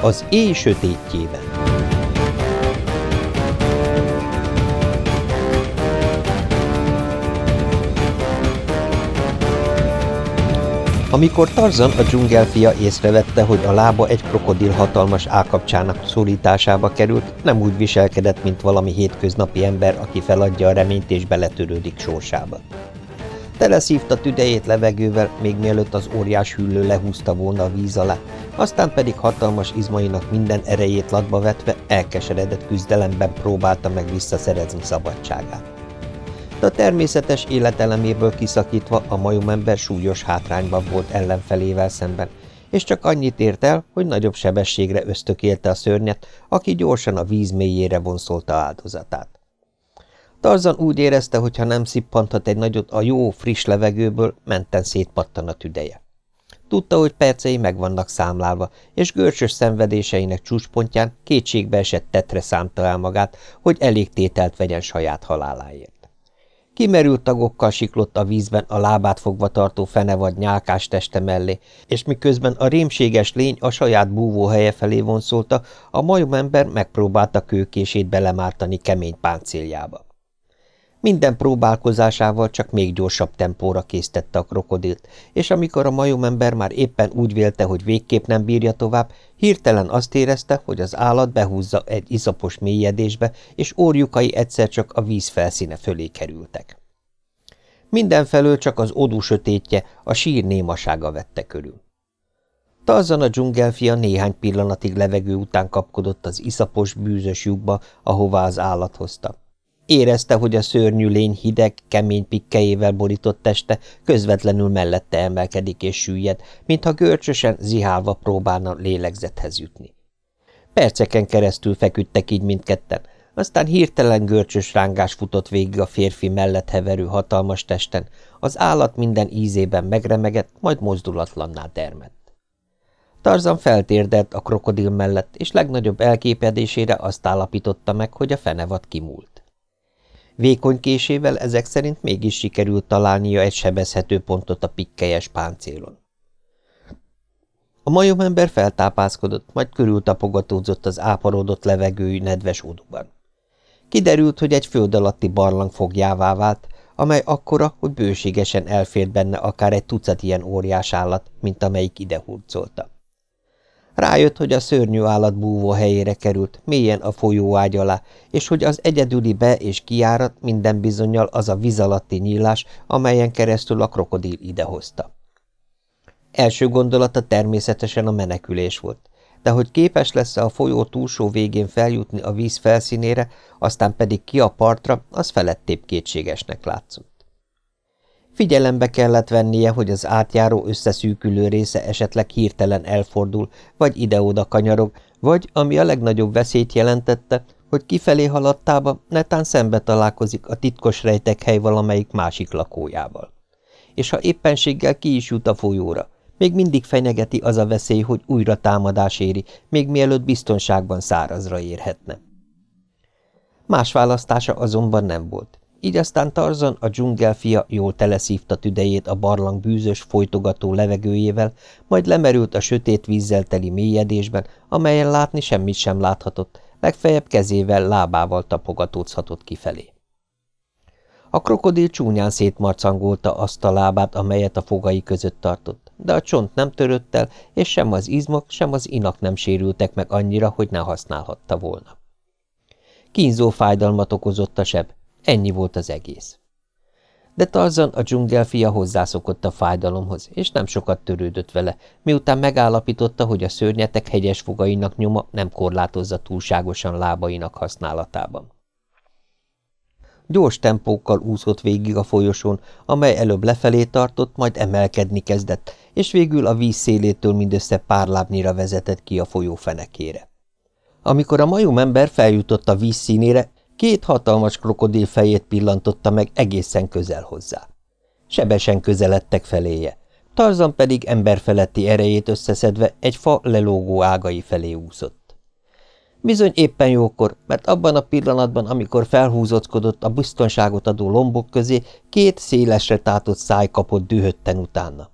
az éj sötétjében. Amikor Tarzan a dzsungelfia észrevette, hogy a lába egy krokodil hatalmas állkapcsának szorításába került, nem úgy viselkedett, mint valami hétköznapi ember, aki feladja a reményt és beletörődik sorsába. Teleszívta tüdejét levegővel, még mielőtt az óriás hüllő lehúzta volna a víz alá, aztán pedig hatalmas izmainak minden erejét latba vetve elkeseredett küzdelemben próbálta meg visszaszerezni szabadságát. De a természetes életeleméből kiszakítva a majomember súlyos hátrányban volt ellenfelével szemben, és csak annyit ért el, hogy nagyobb sebességre ösztökélte a szörnyet, aki gyorsan a víz mélyére vonszolta áldozatát. Tarzan úgy érezte, hogy ha nem szippanthat egy nagyot a jó, friss levegőből, menten szétpattan a tüdeje. Tudta, hogy percei meg vannak számlálva, és görcsös szenvedéseinek csúcspontján kétségbe esett tetre szánta el magát, hogy elég tételt vegyen saját haláláért. Kimerült tagokkal siklott a vízben a lábát fogva tartó fenevad nyálkás teste mellé, és miközben a rémséges lény a saját búvóhelye felé vonszolta, a majomember megpróbálta kőkését belemártani kemény páncéljába. Minden próbálkozásával csak még gyorsabb tempóra késztette a krokodilt, és amikor a majomember már éppen úgy vélte, hogy végképp nem bírja tovább, hirtelen azt érezte, hogy az állat behúzza egy iszapos mélyedésbe, és órjukai egyszer csak a víz felszíne fölé kerültek. Mindenfelől csak az odú sötétje, a sír némasága vette körül. Tarzan a dzsungelfia néhány pillanatig levegő után kapkodott az iszapos, bűzös lyukba, ahová az állat hozta. Érezte, hogy a szörnyű lény hideg, kemény pikkejével borított teste közvetlenül mellette emelkedik és süllyed, mintha görcsösen, zihálva próbálna lélegzethez jutni. Perceken keresztül feküdtek így mindketten, aztán hirtelen görcsös rángás futott végig a férfi mellett heverő hatalmas testen, az állat minden ízében megremegett, majd mozdulatlanná termett. Tarzan feltérdelt a krokodil mellett, és legnagyobb elképedésére azt állapította meg, hogy a fenevad kimúlt. Vékony késével ezek szerint mégis sikerült találnia egy sebezhető pontot a pikkelyes páncélon. A majomember feltápászkodott, majd körültapogatódzott az áparodott levegőjű nedves óduban. Kiderült, hogy egy föld alatti barlang fogjává vált, amely akkora, hogy bőségesen elfért benne akár egy tucat ilyen óriás állat, mint amelyik ide hurcolta. Rájött, hogy a szörnyű állat búvó helyére került, mélyen a folyóágy alá, és hogy az egyedüli be- és kiárat minden bizonyal az a víz alatti nyílás, amelyen keresztül a krokodil idehozta. Első gondolata természetesen a menekülés volt, de hogy képes lesz-e a folyó túlsó végén feljutni a víz felszínére, aztán pedig ki a partra, az felettébb kétségesnek látszott. Figyelembe kellett vennie, hogy az átjáró összeszűkülő része esetleg hirtelen elfordul, vagy ide-oda kanyarog, vagy, ami a legnagyobb veszélyt jelentette, hogy kifelé haladtába netán szembe találkozik a titkos rejtekhely valamelyik másik lakójával. És ha éppenséggel ki is jut a folyóra, még mindig fenyegeti az a veszély, hogy újra támadás éri, még mielőtt biztonságban szárazra érhetne. Más választása azonban nem volt. Így aztán Tarzan, a dzsungelfia jól teleszívta tüdejét a barlang bűzös, folytogató levegőjével, majd lemerült a sötét vízzel teli mélyedésben, amelyen látni semmit sem láthatott, legfeljebb kezével, lábával tapogatózhatott kifelé. A krokodil csúnyán szétmarcangolta azt a lábát, amelyet a fogai között tartott, de a csont nem törött el, és sem az izmok, sem az inak nem sérültek meg annyira, hogy ne használhatta volna. Kínzó fájdalmat okozott a seb, Ennyi volt az egész. De Tarzan a dzsungelfia hozzászokott a fájdalomhoz, és nem sokat törődött vele, miután megállapította, hogy a szörnyetek hegyes fogainak nyoma nem korlátozza túlságosan lábainak használatában. Gyors tempókkal úszott végig a folyosón, amely előbb lefelé tartott, majd emelkedni kezdett, és végül a víz szélétől mindössze pár lábnyira vezetett ki a folyó fenekére. Amikor a majomember feljutott a víz színére, Két hatalmas krokodil fejét pillantotta meg egészen közel hozzá. Sebesen közeledtek feléje, Tarzan pedig emberfeletti erejét összeszedve egy fa lelógó ágai felé úszott. Bizony éppen jókor, mert abban a pillanatban, amikor felhúzockodott a biztonságot adó lombok közé, két szélesre tátott száj kapott dühötten utána.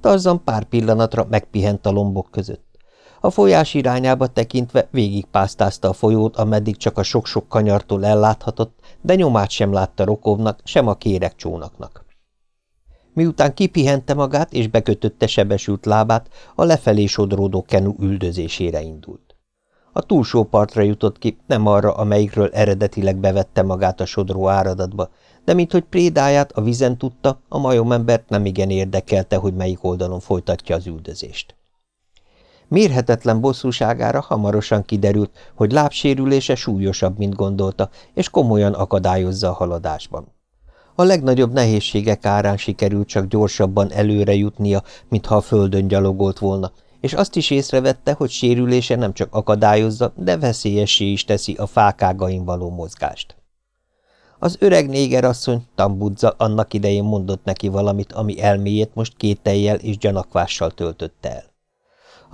Tarzan pár pillanatra megpihent a lombok között. A folyás irányába tekintve végigpásztázta a folyót, ameddig csak a sok-sok kanyartól elláthatott, de nyomát sem látta Rokovnak, sem a kérek csónaknak. Miután kipihente magát és bekötötte sebesült lábát, a lefelé sodródó kenu üldözésére indult. A túlsó partra jutott ki, nem arra, amelyikről eredetileg bevette magát a sodró áradatba, de minthogy prédáját a vizen tudta, a majomembert nem igen érdekelte, hogy melyik oldalon folytatja az üldözést. Mérhetetlen bosszúságára hamarosan kiderült, hogy lábsérülése súlyosabb, mint gondolta, és komolyan akadályozza a haladásban. A legnagyobb nehézségek árán sikerült csak gyorsabban előre jutnia, mintha a földön gyalogolt volna, és azt is észrevette, hogy sérülése nem csak akadályozza, de veszélyessé is teszi a fákágain való mozgást. Az öreg négerasszony, Tambudza annak idején mondott neki valamit, ami elméjét most kételjel és gyanakvással töltötte el.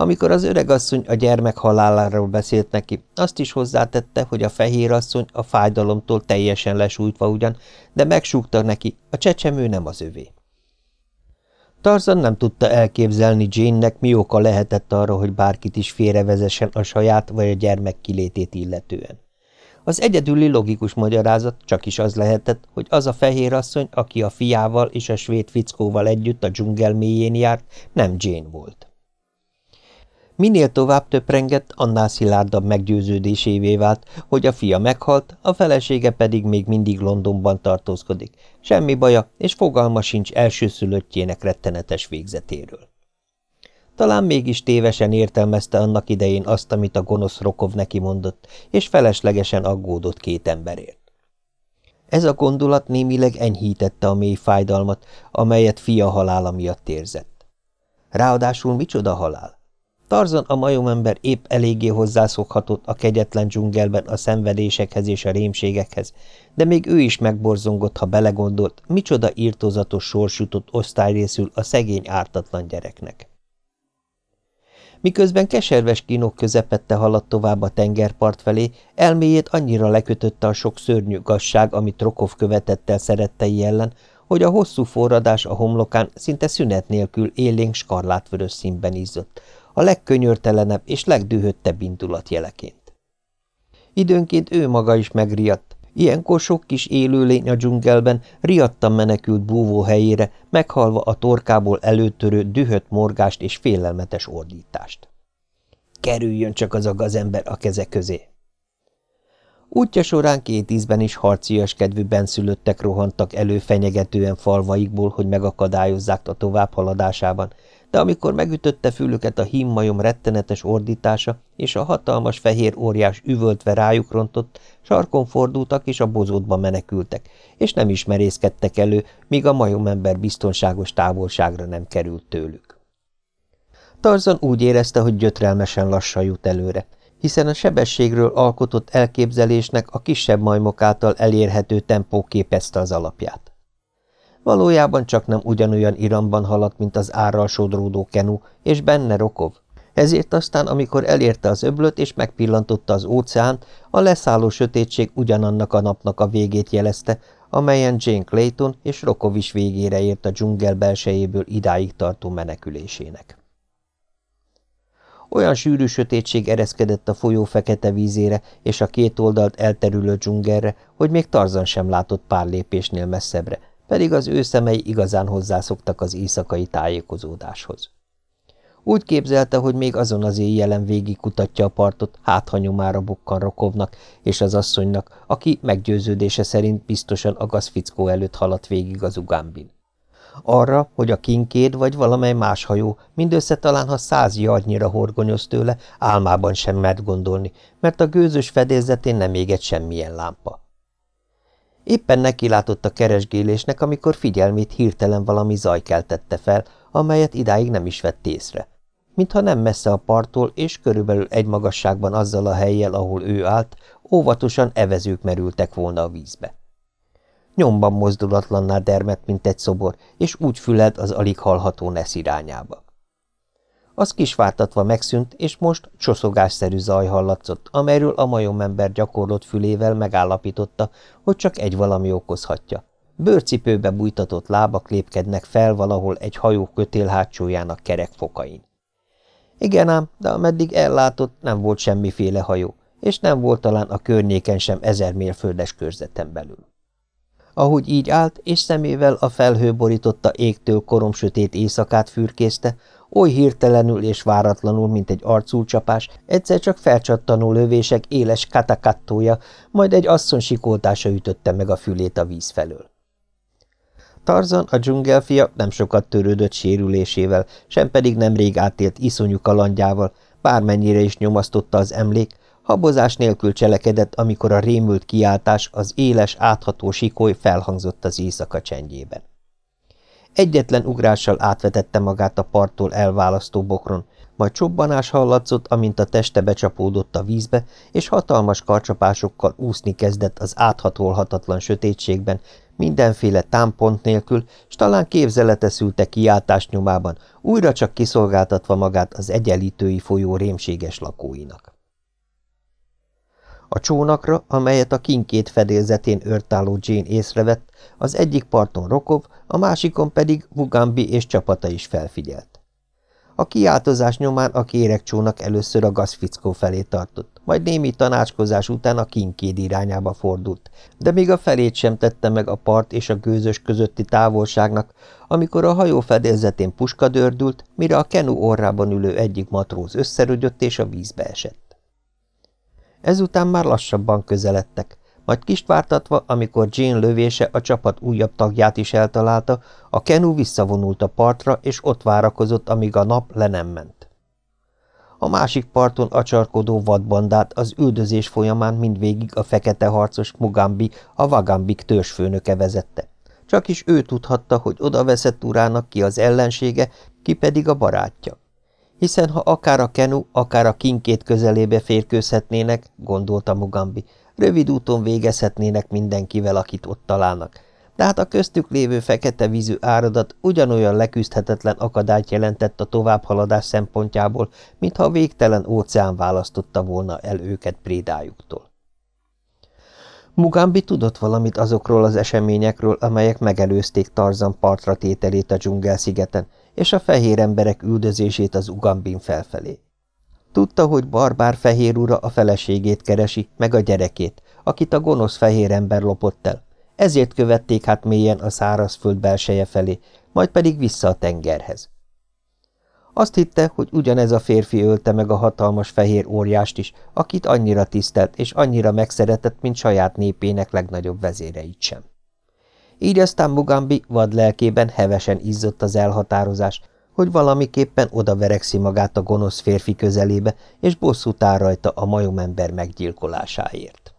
Amikor az öregasszony a gyermek haláláról beszélt neki, azt is hozzátette, hogy a fehérasszony a fájdalomtól teljesen lesújtva ugyan, de megsúgta neki, a csecsemő nem az övé. Tarzan nem tudta elképzelni Jane-nek, mi oka lehetett arra, hogy bárkit is félrevezessen a saját vagy a gyermek kilétét illetően. Az egyedüli logikus magyarázat csak is az lehetett, hogy az a fehér asszony, aki a fiával és a svéd fickóval együtt a dzsungel mélyén járt, nem Jane volt. Minél tovább töprengett, annál szilárdabb meggyőződésévé vált, hogy a fia meghalt, a felesége pedig még mindig Londonban tartózkodik. Semmi baja, és fogalma sincs elsőszülöttjének rettenetes végzetéről. Talán mégis tévesen értelmezte annak idején azt, amit a gonosz Rokov neki mondott, és feleslegesen aggódott két emberért. Ez a gondolat némileg enyhítette a mély fájdalmat, amelyet fia halála miatt érzett. Ráadásul micsoda halál? Tarzan a majomember épp eléggé hozzászokhatott a kegyetlen dzsungelben a szenvedésekhez és a rémségekhez, de még ő is megborzongott, ha belegondolt, micsoda írtózatos sors jutott osztályrészül a szegény ártatlan gyereknek. Miközben keserves kínok közepette haladt tovább a tengerpart felé, elméjét annyira lekötötte a sok szörnyű gazság, amit Rokov követett el szerettei ellen, hogy a hosszú forradás a homlokán szinte szünet nélkül élénk skarlátvörös színben izzott, a legkönyörtelenebb és legdühöttebb indulat jeleként. Időnként ő maga is megriadt, Ilyenkor sok kis élőlény a dzsungelben riadtan menekült búvó helyére, meghalva a torkából előtörő dühött morgást és félelmetes ordítást. Kerüljön csak az a gazember a keze közé! Útja során két ízben is harcias kedvű benszülöttek rohantak elő fenyegetően falvaikból, hogy megakadályozzák a továbbhaladásában, de amikor megütötte fülüket a hímmajom rettenetes ordítása, és a hatalmas fehér óriás üvöltve rájuk rontott, sarkon fordultak és a bozótba menekültek, és nem is merészkedtek elő, míg a majomember biztonságos távolságra nem került tőlük. Tarzan úgy érezte, hogy gyötrelmesen lassan jut előre, hiszen a sebességről alkotott elképzelésnek a kisebb majmok által elérhető tempó képezte az alapját. Valójában csak nem ugyanolyan iramban haladt, mint az árral sodródó kenu, és benne Rokov. Ezért aztán, amikor elérte az öblöt és megpillantotta az óceánt, a leszálló sötétség ugyanannak a napnak a végét jelezte, amelyen Jane Clayton és Rokov is végére ért a dzsungel belsejéből idáig tartó menekülésének. Olyan sűrű sötétség ereszkedett a folyó fekete vízére és a két oldalt elterülő dzsungelre, hogy még Tarzan sem látott pár lépésnél messzebbre, pedig az ő szemei igazán hozzászoktak az éjszakai tájékozódáshoz. Úgy képzelte, hogy még azon az éjjelen végig kutatja a partot, hát bukkan Rokovnak és az asszonynak, aki meggyőződése szerint biztosan a gazfickó előtt haladt végig az ugámbin. Arra, hogy a kinkéd vagy valamely más hajó mindössze talán ha száz yardnyira horgonyoz tőle, álmában sem mert gondolni, mert a gőzös fedélzetén nem égett semmilyen lámpa. Éppen nekilátott a keresgélésnek, amikor figyelmét hirtelen valami zaj keltette fel, amelyet idáig nem is vett észre. Mintha nem messze a parttól, és körülbelül egy magasságban azzal a helyjel, ahol ő állt, óvatosan evezők merültek volna a vízbe. Nyomban mozdulatlanná dermet, mint egy szobor, és úgy füled az alig hallható Nesz irányába. Az kisvártatva megszűnt, és most csoszogásszerű zaj hallatszott, amelyről a majomember gyakorlott fülével megállapította, hogy csak egy valami okozhatja. Bőrcipőbe bújtatott lábak lépkednek fel valahol egy hajó kötél hátsójának kerek fokain. Igen ám, de ameddig ellátott, nem volt semmiféle hajó, és nem volt talán a környéken sem ezer mérföldes körzeten belül. Ahogy így állt, és szemével a felhő borította égtől koromsötét éjszakát fürkészte, oly hirtelenül és váratlanul, mint egy arculcsapás, egyszer csak felcsattanó lövések éles katakattója, majd egy asszony sikoltása ütötte meg a fülét a víz felől. Tarzan, a dzsungelfia nem sokat törődött sérülésével, sem pedig nemrég átélt iszonyú kalandjával, bármennyire is nyomasztotta az emlék, habozás nélkül cselekedett, amikor a rémült kiáltás, az éles, átható sikoly felhangzott az éjszaka csendjében. Egyetlen ugrással átvetette magát a parttól elválasztó bokron, majd csobbanás hallatszott, amint a teste becsapódott a vízbe, és hatalmas karcsapásokkal úszni kezdett az áthatolhatatlan sötétségben, mindenféle támpont nélkül, s talán képzelete szülte kiáltás nyomában, újra csak kiszolgáltatva magát az egyenlítői folyó rémséges lakóinak. A csónakra, amelyet a kinkét fedélzetén őrtálló Jane észrevett, az egyik parton Rokov, a másikon pedig Vugambi és csapata is felfigyelt. A kiáltozás nyomán a kérekcsónak először a gazfickó felé tartott, majd némi tanácskozás után a kinkéd irányába fordult, de még a felét sem tette meg a part és a gőzös közötti távolságnak, amikor a hajó fedélzetén puska dördült, mire a kenu orrában ülő egyik matróz összerögyött és a vízbe esett. Ezután már lassabban közeledtek, majd kist vártatva, amikor Jane lövése a csapat újabb tagját is eltalálta, a kenu visszavonult a partra, és ott várakozott, amíg a nap le nem ment. A másik parton acsarkodó vadbandát az üldözés folyamán mindvégig a fekete harcos Mugambi, a Vagambik törzsfőnöke vezette. Csak is ő tudhatta, hogy oda veszett urának ki az ellensége, ki pedig a barátja. Hiszen ha akár a kenu, akár a kinkét közelébe férkőzhetnének, gondolta Mugambi, Rövid úton végezhetnének mindenkivel, akit ott találnak, de hát a köztük lévő fekete vízű áradat ugyanolyan leküzdhetetlen akadályt jelentett a továbbhaladás szempontjából, mintha a végtelen óceán választotta volna el őket prédájuktól. Mugambi tudott valamit azokról az eseményekről, amelyek megelőzték Tarzan partra tételét a dzsungel-szigeten, és a fehér emberek üldözését az Ugambin felfelé. Tudta, hogy barbár fehér ura a feleségét keresi, meg a gyerekét, akit a gonosz fehér ember lopott el. Ezért követték hát mélyen a szárazföld belseje felé, majd pedig vissza a tengerhez. Azt hitte, hogy ugyanez a férfi ölte meg a hatalmas fehér óriást is, akit annyira tisztelt és annyira megszeretett, mint saját népének legnagyobb vezéreit sem. Így aztán Mugambi vad lelkében hevesen izzott az elhatározás, hogy valamiképpen odaverekszi magát a gonosz férfi közelébe, és bosszút áll rajta a majomember meggyilkolásáért.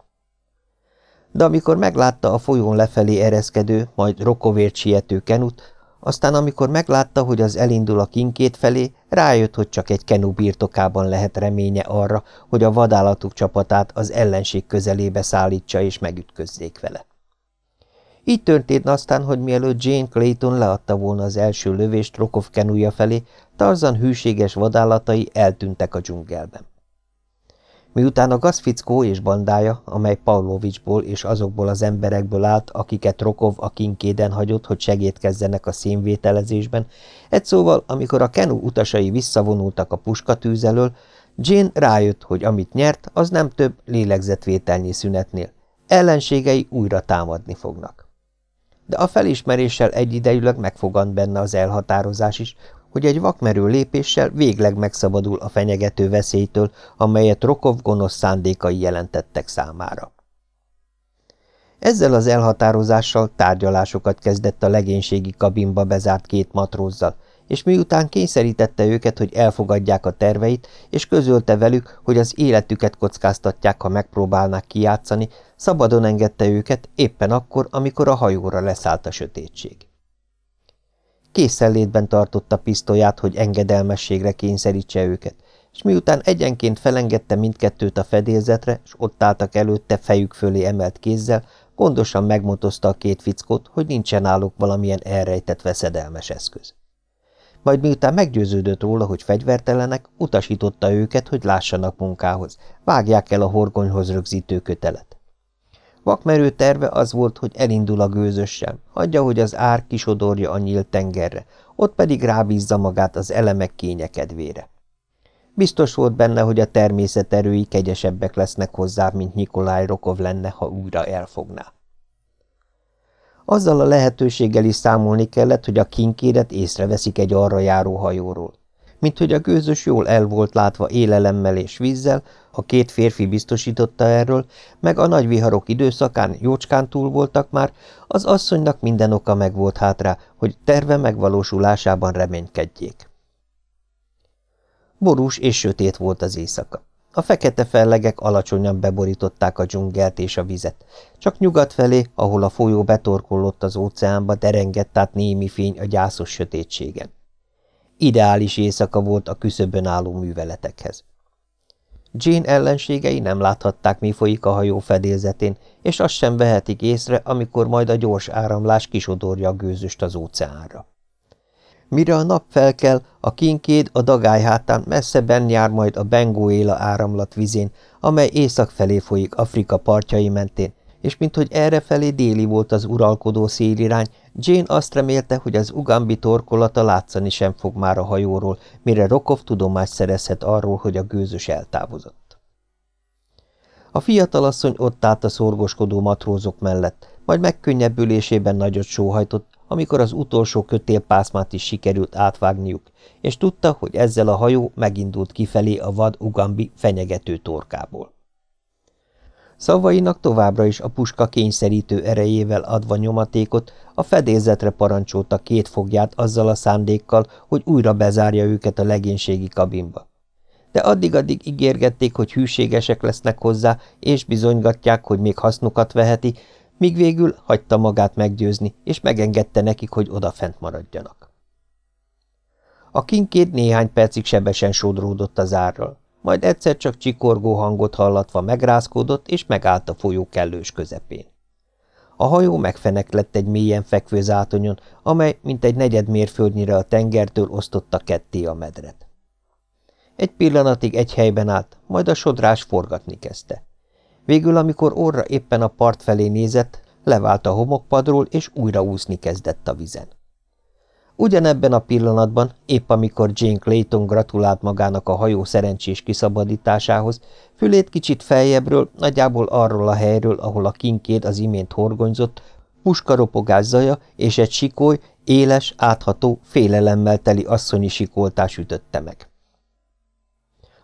De amikor meglátta a folyón lefelé ereszkedő, majd rokovért siető kenut, aztán amikor meglátta, hogy az elindul a kinkét felé, rájött, hogy csak egy kenu birtokában lehet reménye arra, hogy a vadállatuk csapatát az ellenség közelébe szállítsa és megütközzék vele. Így történt aztán, hogy mielőtt Jane Clayton leadta volna az első lövést Rokov kenúja felé, Tarzan hűséges vadállatai eltűntek a dzsungelben. Miután a gazfickó és bandája, amely Pavlovicsból és azokból az emberekből állt, akiket Rokov a kinkéden hagyott, hogy segítkezzenek a színvételezésben, egy szóval, amikor a kenu utasai visszavonultak a puskatűz elől, Jane rájött, hogy amit nyert, az nem több lélegzetvételnyi szünetnél. Ellenségei újra támadni fognak de a felismeréssel egyidejűleg megfogant benne az elhatározás is, hogy egy vakmerő lépéssel végleg megszabadul a fenyegető veszélytől, amelyet Rokov gonosz szándékai jelentettek számára. Ezzel az elhatározással tárgyalásokat kezdett a legénységi kabinba bezárt két matrózzal, és miután kényszerítette őket, hogy elfogadják a terveit, és közölte velük, hogy az életüket kockáztatják, ha megpróbálnák kijátszani, szabadon engedte őket éppen akkor, amikor a hajóra leszállt a sötétség. Készenlétben tartotta pisztolyát, hogy engedelmességre kényszerítse őket, és miután egyenként felengedte mindkettőt a fedélzetre, és ott álltak előtte fejük fölé emelt kézzel, gondosan megmotozta a két fickót, hogy nincsen náluk valamilyen elrejtett veszedelmes eszköz majd miután meggyőződött róla, hogy fegyvertelenek, utasította őket, hogy lássanak munkához, vágják el a horgonyhoz rögzítő kötelet. Vakmerő terve az volt, hogy elindul a gőzössel, hagyja, hogy az ár kisodorja a nyílt tengerre, ott pedig rábízza magát az elemek kényekedvére. Biztos volt benne, hogy a természet erői kegyesebbek lesznek hozzá, mint Nikolaj Rokov lenne, ha újra elfogná. Azzal a lehetőséggel is számolni kellett, hogy a kinkédet észreveszik egy arra járó hajóról. Mint hogy a gőzös jól el volt látva élelemmel és vízzel, a két férfi biztosította erről, meg a nagy viharok időszakán jócskán túl voltak már, az asszonynak minden oka meg volt hátra, hogy terve megvalósulásában reménykedjék. Borús és sötét volt az éjszaka. A fekete fellegek alacsonyan beborították a dzsungelt és a vizet. Csak nyugat felé, ahol a folyó betorkollott az óceánba, derengett át némi fény a gyászos sötétségen. Ideális éjszaka volt a küszöbön álló műveletekhez. Jane ellenségei nem láthatták, mi folyik a hajó fedélzetén, és azt sem vehetik észre, amikor majd a gyors áramlás kisodorja a gőzöst az óceánra. Mire a nap felkel, a kinkéd a dagály hátán messzeben jár majd a Benguela áramlat vizén, amely észak felé folyik Afrika partjai mentén, és minthogy errefelé déli volt az uralkodó szélirány, Jane azt remélte, hogy az ugambi torkolata látszani sem fog már a hajóról, mire Rokov tudomást szerezhet arról, hogy a gőzös eltávozott. A fiatalasszony ott állt a szorgoskodó matrózok mellett, majd megkönnyebbülésében nagyot sóhajtott, amikor az utolsó kötélpászmát is sikerült átvágniuk, és tudta, hogy ezzel a hajó megindult kifelé a vad Ugambi fenyegető torkából. Szavainak továbbra is a puska kényszerítő erejével adva nyomatékot, a fedélzetre parancsolta két fogját azzal a szándékkal, hogy újra bezárja őket a legénységi kabinba. De addig-addig ígérgették, hogy hűségesek lesznek hozzá, és bizonygatják, hogy még hasznukat veheti, míg végül hagyta magát meggyőzni, és megengedte nekik, hogy odafent maradjanak. A kinkéd néhány percig sebesen sodródott az árral, majd egyszer csak csikorgó hangot hallatva megrázkódott, és megállt a folyó kellős közepén. A hajó megfeneklett egy mélyen fekvő zátonyon, amely mint egy negyed mérföldnyire a tengertől osztotta ketté a medret. Egy pillanatig egy helyben állt, majd a sodrás forgatni kezdte. Végül, amikor orra éppen a part felé nézett, levált a homokpadról, és újra úszni kezdett a vizen. Ugyanebben a pillanatban, épp amikor Jane Clayton gratulált magának a hajó szerencsés kiszabadításához, fülét kicsit feljebbről, nagyjából arról a helyről, ahol a kinkéd az imént horgonyzott, puskaropogás zaja és egy sikoly, éles, átható, félelemmel teli asszonyi sikoltás ütötte meg.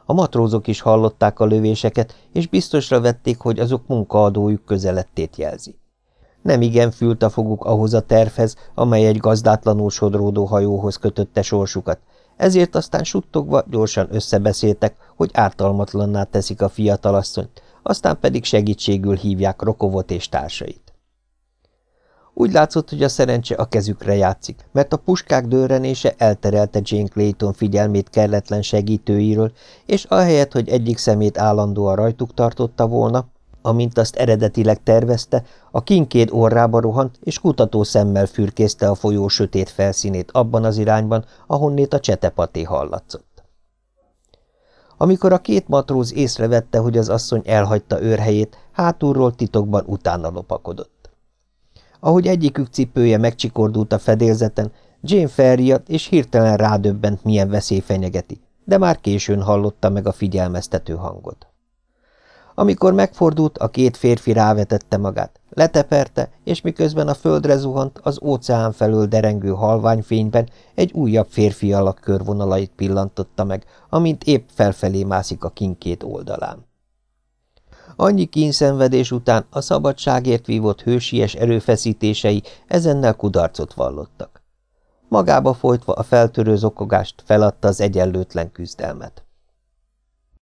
A matrózok is hallották a lövéseket, és biztosra vették, hogy azok munkaadójuk közelettét jelzi. Nem igen fült a foguk ahhoz a tervhez, amely egy gazdátlanul sodródó hajóhoz kötötte sorsukat, ezért aztán suttogva gyorsan összebeszéltek, hogy ártalmatlanná teszik a fiatalasszonyt, aztán pedig segítségül hívják Rokovot és társait. Úgy látszott, hogy a szerencse a kezükre játszik, mert a puskák dőrenése elterelte Jane Clayton figyelmét kelletlen segítőiről, és ahelyett, hogy egyik szemét állandóan rajtuk tartotta volna, amint azt eredetileg tervezte, a kinkéd orrába rohant, és kutató szemmel fürkészte a folyó sötét felszínét abban az irányban, ahonnét a csetepaté hallatszott. Amikor a két matróz észrevette, hogy az asszony elhagyta őrhelyét, hátulról titokban utána lopakodott. Ahogy egyikük cipője megcsikordult a fedélzeten, Jane felriadt, és hirtelen rádöbbent, milyen veszély fenyegeti, de már későn hallotta meg a figyelmeztető hangot. Amikor megfordult, a két férfi rávetette magát, leteperte, és miközben a földre zuhant, az óceán felől derengő halványfényben egy újabb férfi alak körvonalait pillantotta meg, amint épp felfelé mászik a kinkét oldalán. Annyi kínszenvedés után a szabadságért vívott hősies erőfeszítései ezennel kudarcot vallottak. Magába folytva a feltörő zokogást feladta az egyenlőtlen küzdelmet.